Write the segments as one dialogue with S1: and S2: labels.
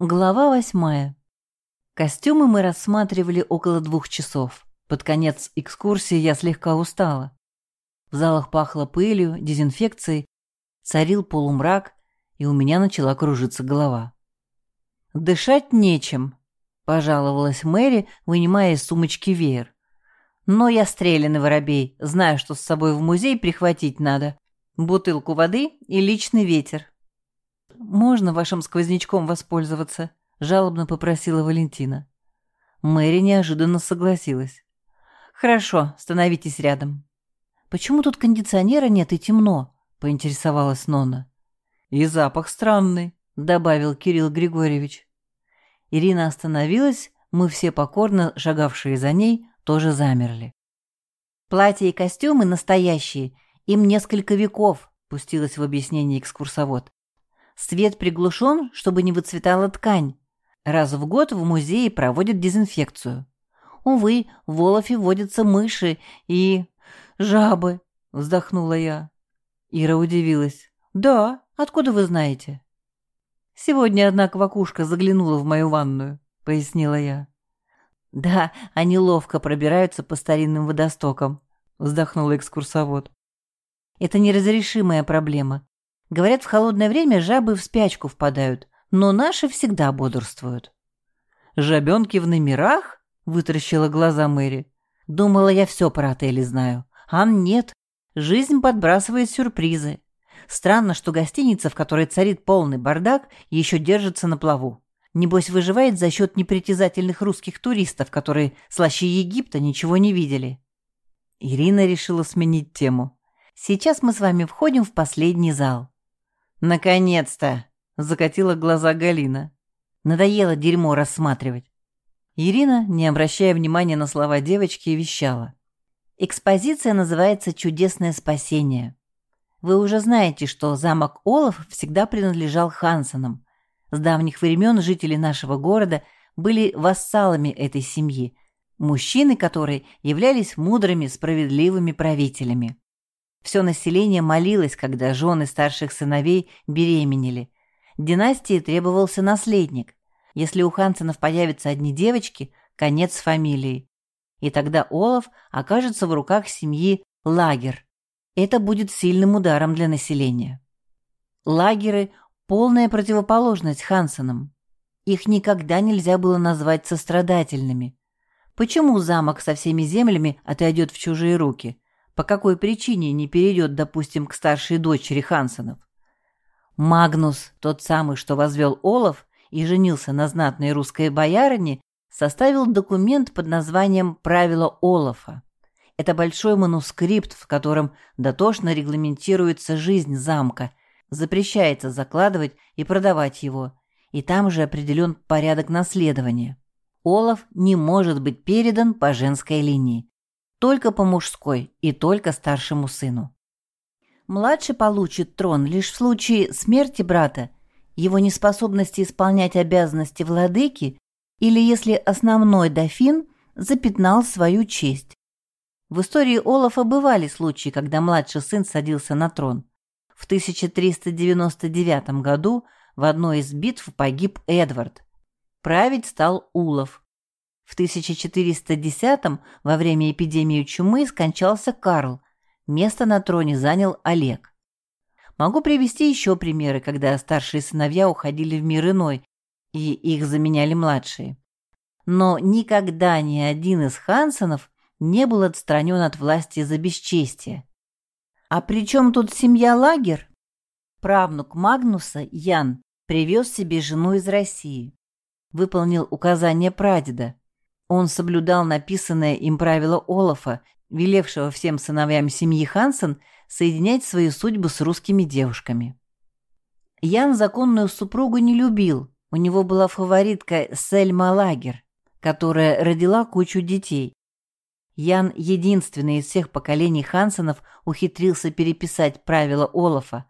S1: Глава восьмая. Костюмы мы рассматривали около двух часов. Под конец экскурсии я слегка устала. В залах пахло пылью, дезинфекцией, царил полумрак, и у меня начала кружиться голова. «Дышать нечем», — пожаловалась Мэри, вынимая из сумочки веер. «Но я стрелянный воробей, знаю, что с собой в музей прихватить надо. Бутылку воды и личный ветер можно вашим сквознячком воспользоваться?» — жалобно попросила Валентина. Мэри неожиданно согласилась. «Хорошо, становитесь рядом». «Почему тут кондиционера нет и темно?» — поинтересовалась Нонна. «И запах странный», — добавил Кирилл Григорьевич. Ирина остановилась, мы все покорно, шагавшие за ней, тоже замерли. «Платья и костюмы настоящие, им несколько веков», — пустилась в объяснение экскурсовод. Свет приглушен, чтобы не выцветала ткань. Раз в год в музее проводят дезинфекцию. Увы, в Олафе водятся мыши и... жабы, вздохнула я. Ира удивилась. Да, откуда вы знаете? Сегодня одна квакушка заглянула в мою ванную, пояснила я. Да, они ловко пробираются по старинным водостокам, вздохнула экскурсовод. Это неразрешимая проблема. Говорят, в холодное время жабы в спячку впадают, но наши всегда бодрствуют. «Жабенки в номерах?» — вытаращила глаза Мэри. «Думала, я все про отели знаю. А нет. Жизнь подбрасывает сюрпризы. Странно, что гостиница, в которой царит полный бардак, еще держится на плаву. Небось, выживает за счет непритязательных русских туристов, которые слаще Египта ничего не видели». Ирина решила сменить тему. «Сейчас мы с вами входим в последний зал. «Наконец-то!» — закатила глаза Галина. Надоело дерьмо рассматривать. Ирина, не обращая внимания на слова девочки, вещала. Экспозиция называется «Чудесное спасение». Вы уже знаете, что замок Олаф всегда принадлежал Хансонам. С давних времен жители нашего города были вассалами этой семьи, мужчины которые являлись мудрыми, справедливыми правителями. Все население молилось, когда жены старших сыновей беременели. Династии требовался наследник. Если у Хансенов появятся одни девочки, конец фамилии. И тогда Олаф окажется в руках семьи Лагер. Это будет сильным ударом для населения. Лагеры – полная противоположность Хансенам. Их никогда нельзя было назвать сострадательными. Почему замок со всеми землями отойдет в чужие руки – по какой причине не перейдет, допустим, к старшей дочери Хансонов. Магнус, тот самый, что возвел Олаф и женился на знатной русской боярине, составил документ под названием «Правила Олафа». Это большой манускрипт, в котором дотошно регламентируется жизнь замка, запрещается закладывать и продавать его, и там же определен порядок наследования. Олаф не может быть передан по женской линии только по мужской и только старшему сыну. Младший получит трон лишь в случае смерти брата, его неспособности исполнять обязанности владыки или если основной дофин запятнал свою честь. В истории Олафа бывали случаи, когда младший сын садился на трон. В 1399 году в одной из битв погиб Эдвард. Править стал Улов. В 1410-м, во время эпидемии чумы, скончался Карл. Место на троне занял Олег. Могу привести еще примеры, когда старшие сыновья уходили в мир иной, и их заменяли младшие. Но никогда ни один из Хансонов не был отстранен от власти за бесчестие. А при тут семья Лагер? Правнук Магнуса, Ян, привез себе жену из России. Выполнил указание прадеда. Он соблюдал написанное им правило Олафа, велевшего всем сыновьям семьи Хансен соединять свои судьбы с русскими девушками. Ян законную супругу не любил, у него была фаворитка Сельма Лагер, которая родила кучу детей. Ян, единственный из всех поколений Хансенов, ухитрился переписать правила Олафа.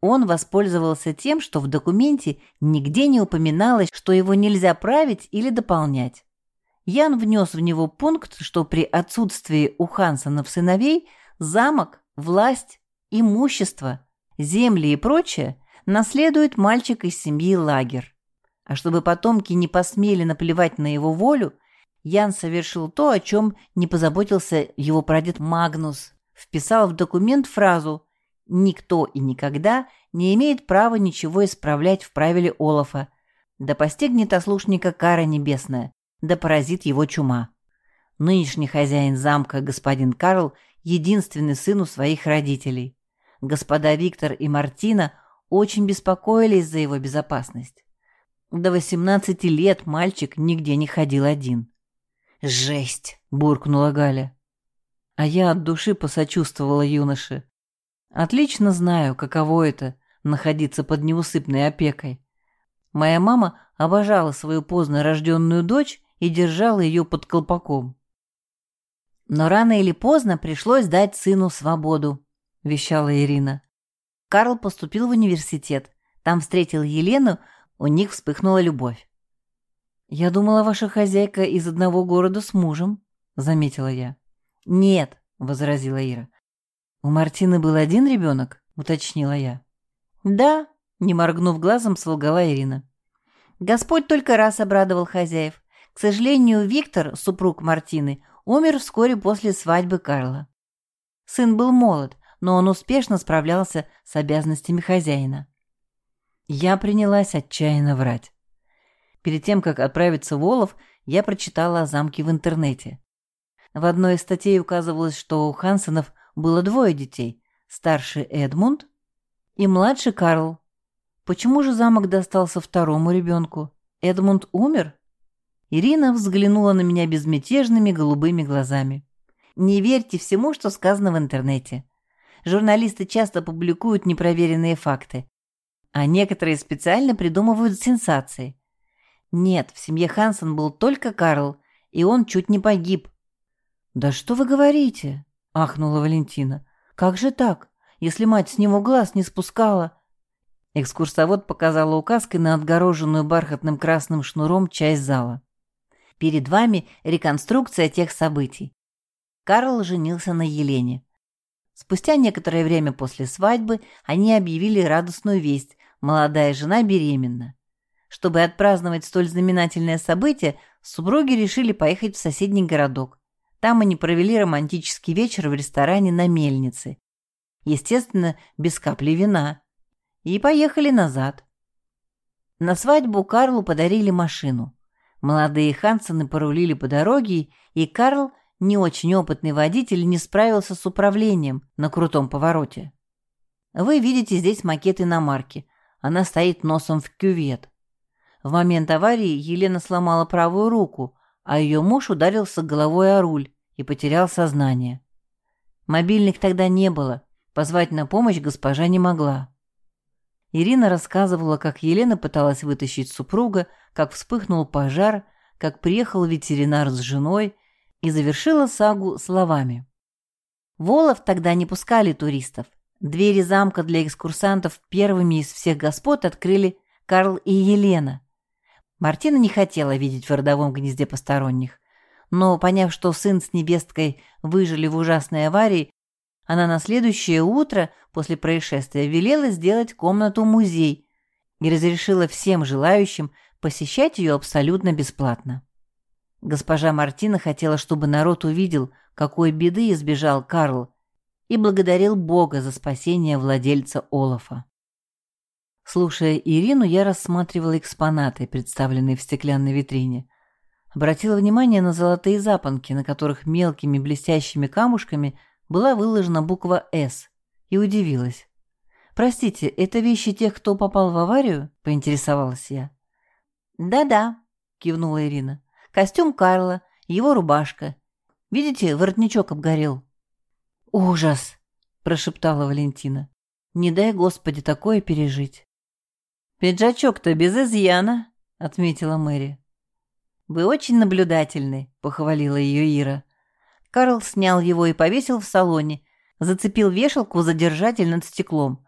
S1: Он воспользовался тем, что в документе нигде не упоминалось, что его нельзя править или дополнять. Ян внес в него пункт, что при отсутствии у Хансонов сыновей замок, власть, имущество, земли и прочее наследует мальчик из семьи Лагер. А чтобы потомки не посмели наплевать на его волю, Ян совершил то, о чем не позаботился его прадед Магнус. Вписал в документ фразу «Никто и никогда не имеет права ничего исправлять в правиле Олафа. Да постигнет ослушника кара небесная, да поразит его чума». Нынешний хозяин замка, господин Карл, единственный сын у своих родителей. Господа Виктор и Мартина очень беспокоились за его безопасность. До 18 лет мальчик нигде не ходил один. «Жесть!» — буркнула Галя. А я от души посочувствовала юноше. Отлично знаю, каково это — находиться под неусыпной опекой. Моя мама обожала свою поздно рожденную дочь и держала ее под колпаком. Но рано или поздно пришлось дать сыну свободу, вещала Ирина. Карл поступил в университет. Там встретил Елену, у них вспыхнула любовь. «Я думала, ваша хозяйка из одного города с мужем», — заметила я. «Нет», — возразила Ира. «У Мартины был один ребенок?» — уточнила я. «Да», — не моргнув глазом, солгала Ирина. Господь только раз обрадовал хозяев. К сожалению, Виктор, супруг Мартины, умер вскоре после свадьбы Карла. Сын был молод, но он успешно справлялся с обязанностями хозяина. Я принялась отчаянно врать. Перед тем, как отправиться в Олов, я прочитала о замке в интернете. В одной из статей указывалось, что у Хансенов было двое детей – старший Эдмунд и младший Карл. Почему же замок достался второму ребенку? Эдмунд умер? Ирина взглянула на меня безмятежными голубыми глазами. «Не верьте всему, что сказано в интернете. Журналисты часто публикуют непроверенные факты, а некоторые специально придумывают сенсации. Нет, в семье Хансен был только Карл, и он чуть не погиб». «Да что вы говорите?» – ахнула Валентина. «Как же так, если мать с него глаз не спускала?» Экскурсовод показала указкой на отгороженную бархатным красным шнуром часть зала. Перед вами реконструкция тех событий. Карл женился на Елене. Спустя некоторое время после свадьбы они объявили радостную весть – молодая жена беременна. Чтобы отпраздновать столь знаменательное событие, супруги решили поехать в соседний городок. Там они провели романтический вечер в ресторане на Мельнице. Естественно, без капли вина. И поехали назад. На свадьбу Карлу подарили машину. Молодые Хансены порулили по дороге, и Карл, не очень опытный водитель, не справился с управлением на крутом повороте. Вы видите здесь макет иномарки. Она стоит носом в кювет. В момент аварии Елена сломала правую руку, а ее муж ударился головой о руль и потерял сознание. Мобильных тогда не было, позвать на помощь госпожа не могла. Ирина рассказывала, как Елена пыталась вытащить супруга, как вспыхнул пожар, как приехал ветеринар с женой и завершила сагу словами. Волов тогда не пускали туристов. Двери замка для экскурсантов первыми из всех господ открыли Карл и Елена. Мартина не хотела видеть в родовом гнезде посторонних, но, поняв, что сын с невесткой выжили в ужасной аварии, она на следующее утро после происшествия велела сделать комнату-музей и разрешила всем желающим посещать ее абсолютно бесплатно. Госпожа Мартина хотела, чтобы народ увидел, какой беды избежал Карл, и благодарил Бога за спасение владельца Олафа. Слушая Ирину, я рассматривала экспонаты, представленные в стеклянной витрине. Обратила внимание на золотые запонки, на которых мелкими блестящими камушками была выложена буква «С», и удивилась. «Простите, это вещи тех, кто попал в аварию?» – поинтересовалась я. «Да-да», – кивнула Ирина. «Костюм Карла, его рубашка. Видите, воротничок обгорел». «Ужас!» – прошептала Валентина. «Не дай Господи такое пережить». «Пиджачок-то без изъяна», — отметила Мэри. «Вы очень наблюдательны», — похвалила ее Ира. Карл снял его и повесил в салоне, зацепил вешалку за держатель над стеклом.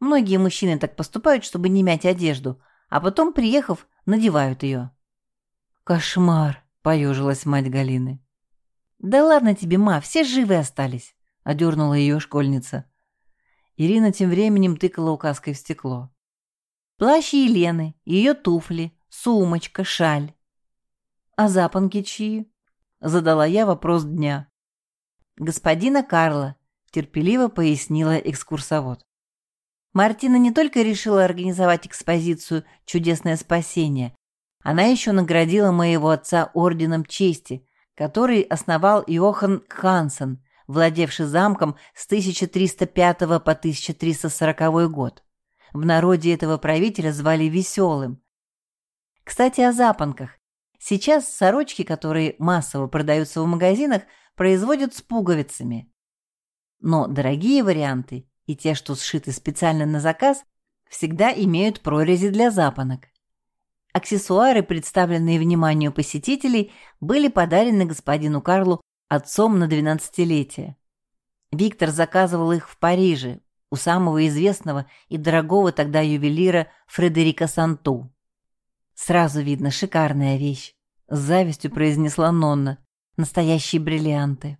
S1: Многие мужчины так поступают, чтобы не мять одежду, а потом, приехав, надевают ее. «Кошмар!» — поежилась мать Галины. «Да ладно тебе, ма, все живы остались!» — одернула ее школьница. Ирина тем временем тыкала указкой в стекло. Плащ Елены, ее туфли, сумочка, шаль. А запонки чьи? Задала я вопрос дня. Господина Карла, терпеливо пояснила экскурсовод. Мартина не только решила организовать экспозицию «Чудесное спасение», она еще наградила моего отца орденом чести, который основал Йохан Хансен, владевший замком с 1305 по 1340 год. В народе этого правителя звали Веселым. Кстати, о запонках. Сейчас сорочки, которые массово продаются в магазинах, производят с пуговицами. Но дорогие варианты и те, что сшиты специально на заказ, всегда имеют прорези для запонок. Аксессуары, представленные вниманию посетителей, были подарены господину Карлу отцом на двенадцатилетие. Виктор заказывал их в Париже у самого известного и дорогого тогда ювелира Фредерика Санту. Сразу видно, шикарная вещь. С завистью произнесла Нонна. Настоящие бриллианты.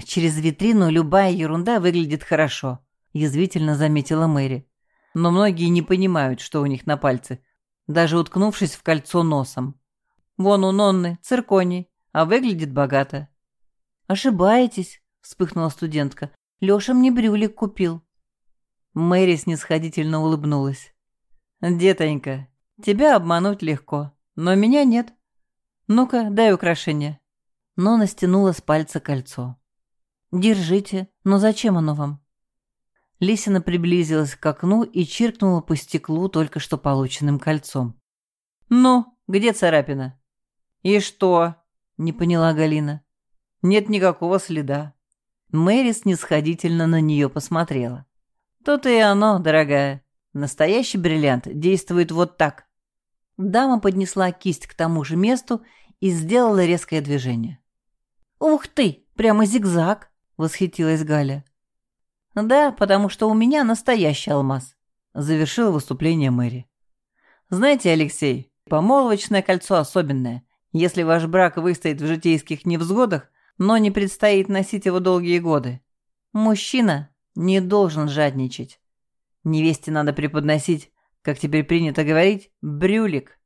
S1: Через витрину любая ерунда выглядит хорошо, язвительно заметила Мэри. Но многие не понимают, что у них на пальце, даже уткнувшись в кольцо носом. Вон у Нонны цирконий, а выглядит богато. «Ошибаетесь», — вспыхнула студентка. «Лёша мне брюлик купил». Мэри снисходительно улыбнулась. «Детонька, тебя обмануть легко, но меня нет. Ну-ка, дай украшение». Нона стянула с пальца кольцо. «Держите, но зачем оно вам?» Лисина приблизилась к окну и чиркнула по стеклу только что полученным кольцом. «Ну, где царапина?» «И что?» — не поняла Галина. Нет никакого следа. Мэри снисходительно на нее посмотрела. То-то и оно, дорогая. Настоящий бриллиант действует вот так. Дама поднесла кисть к тому же месту и сделала резкое движение. «Ух ты! Прямо зигзаг!» — восхитилась Галя. «Да, потому что у меня настоящий алмаз», — завершила выступление Мэри. «Знаете, Алексей, помолвочное кольцо особенное. Если ваш брак выстоит в житейских невзгодах, но не предстоит носить его долгие годы. Мужчина не должен жадничать. Невесте надо преподносить, как теперь принято говорить, брюлик.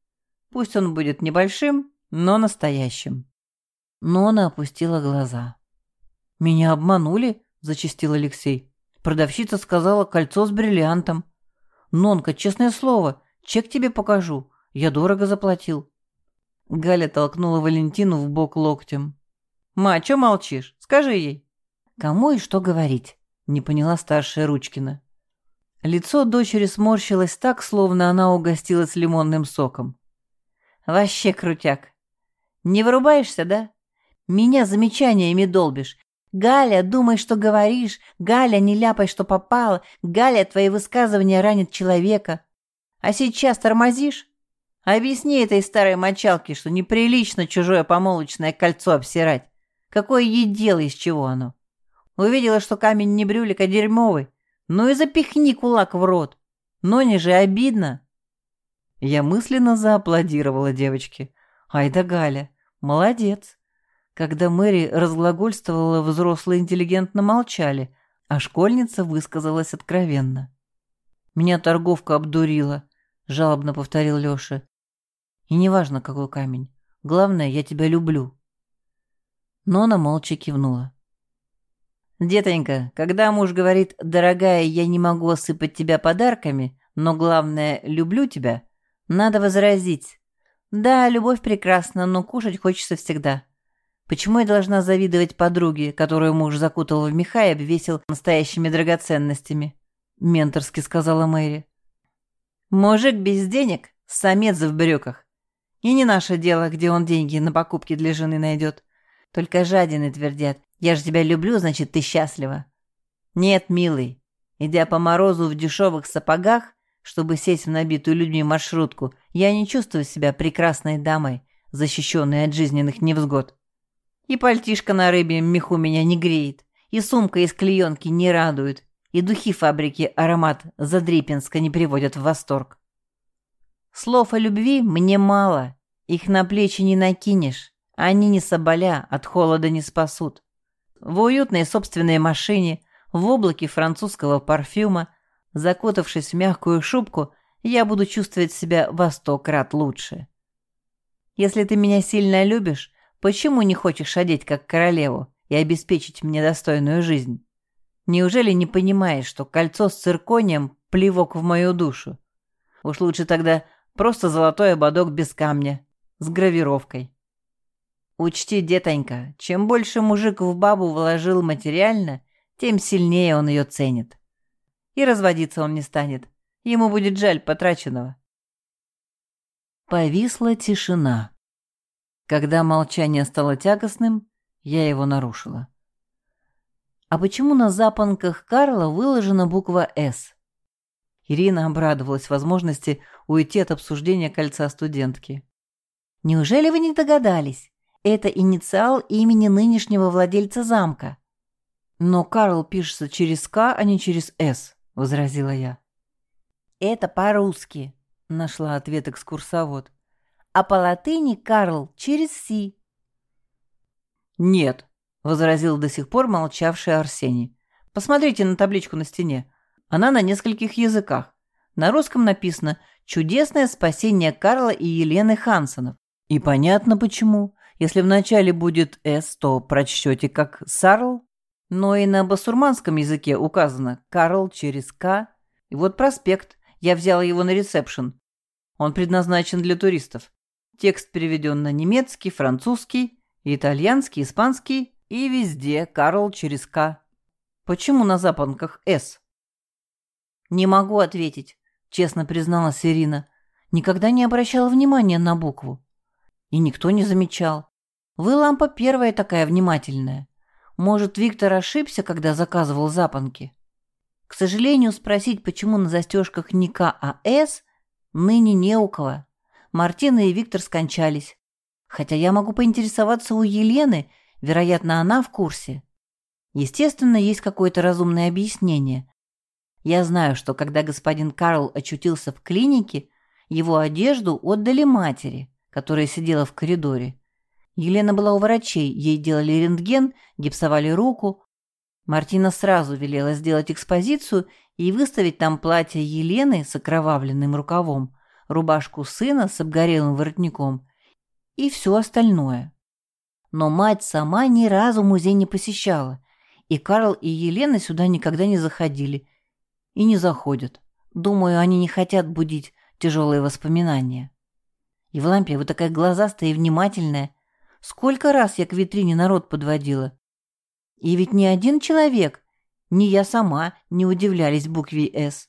S1: Пусть он будет небольшим, но настоящим. Нона опустила глаза. «Меня обманули?» – зачастил Алексей. Продавщица сказала кольцо с бриллиантом. «Нонка, честное слово, чек тебе покажу. Я дорого заплатил». Галя толкнула Валентину в бок локтем. «Ма, чё молчишь? Скажи ей». «Кому и что говорить?» — не поняла старшая Ручкина. Лицо дочери сморщилось так, словно она угостилась лимонным соком. «Вообще крутяк. Не вырубаешься, да? Меня замечаниями долбишь. Галя, думай, что говоришь. Галя, не ляпай, что попало. Галя, твои высказывания ранят человека. А сейчас тормозишь? Объясни этой старой мочалке, что неприлично чужое помолочное кольцо обсирать. Какое ей дело, из чего оно? Увидела, что камень не брюлик, а дерьмовый. Ну и запихни кулак в рот. Но не же обидно. Я мысленно зааплодировала девочке. Ай да Галя, молодец. Когда Мэри разглагольствовала, взрослые интеллигентно молчали, а школьница высказалась откровенно. «Меня торговка обдурила», — жалобно повторил Лёша. «И неважно, какой камень. Главное, я тебя люблю». Нона молча кивнула. «Детонька, когда муж говорит, дорогая, я не могу осыпать тебя подарками, но главное, люблю тебя, надо возразить. Да, любовь прекрасна, но кушать хочется всегда. Почему я должна завидовать подруге, которую муж закутал в меха и обвесил настоящими драгоценностями?» Менторски сказала Мэри. «Мужик без денег, самец в брюках. И не наше дело, где он деньги на покупки для жены найдет. Только жадины твердят. Я же тебя люблю, значит, ты счастлива. Нет, милый. Идя по морозу в дешевых сапогах, чтобы сесть в набитую людьми маршрутку, я не чувствую себя прекрасной дамой, защищенной от жизненных невзгод. И пальтишка на рыбе меху меня не греет, и сумка из клеенки не радует, и духи фабрики аромат Задрипинска не приводят в восторг. Слов о любви мне мало, их на плечи не накинешь. Они не соболя, от холода не спасут. В уютной собственной машине, в облаке французского парфюма, закутавшись в мягкую шубку, я буду чувствовать себя во сто крат лучше. Если ты меня сильно любишь, почему не хочешь одеть как королеву и обеспечить мне достойную жизнь? Неужели не понимаешь, что кольцо с цирконием — плевок в мою душу? Уж лучше тогда просто золотой ободок без камня, с гравировкой. Учти, детонька, чем больше мужик в бабу вложил материально, тем сильнее он ее ценит. И разводиться он не станет. Ему будет жаль потраченного. Повисла тишина. Когда молчание стало тягостным, я его нарушила. «А почему на запонках Карла выложена буква «С»?» Ирина обрадовалась возможности уйти от обсуждения кольца студентки. «Неужели вы не догадались? Это инициал имени нынешнего владельца замка». «Но Карл пишется через «К», а не через «С», — возразила я. «Это по-русски», — нашла ответ экскурсовод. «А по-латыни Карл через «Си». «Нет», — возразил до сих пор молчавший Арсений. «Посмотрите на табличку на стене. Она на нескольких языках. На русском написано «Чудесное спасение Карла и Елены Хансонов». И понятно почему. Если вначале будет «С», то прочтете как «Сарл». Но и на басурманском языке указано «Карл» через «К». И вот проспект. Я взяла его на ресепшн. Он предназначен для туристов. Текст переведен на немецкий, французский, итальянский, испанский и везде «Карл» через «К». Почему на запонках «С»? «Не могу ответить», — честно призналась Ирина. «Никогда не обращала внимания на букву. И никто не замечал. Вы лампа первая такая внимательная. Может, Виктор ошибся, когда заказывал запонки? К сожалению, спросить, почему на застежках не К, а С, ныне не у кого. Мартина и Виктор скончались. Хотя я могу поинтересоваться у Елены, вероятно, она в курсе. Естественно, есть какое-то разумное объяснение. Я знаю, что когда господин Карл очутился в клинике, его одежду отдали матери, которая сидела в коридоре. Елена была у врачей, ей делали рентген, гипсовали руку. Мартина сразу велела сделать экспозицию и выставить там платье Елены с окровавленным рукавом, рубашку сына с обгорелым воротником и все остальное. Но мать сама ни разу музей не посещала, и Карл и Елена сюда никогда не заходили – и не заходят. Думаю, они не хотят будить тяжелые воспоминания. Евлампия, вы такая глазастая и внимательная. Сколько раз я к витрине народ подводила. И ведь ни один человек, ни я сама, не удивлялись букве «С».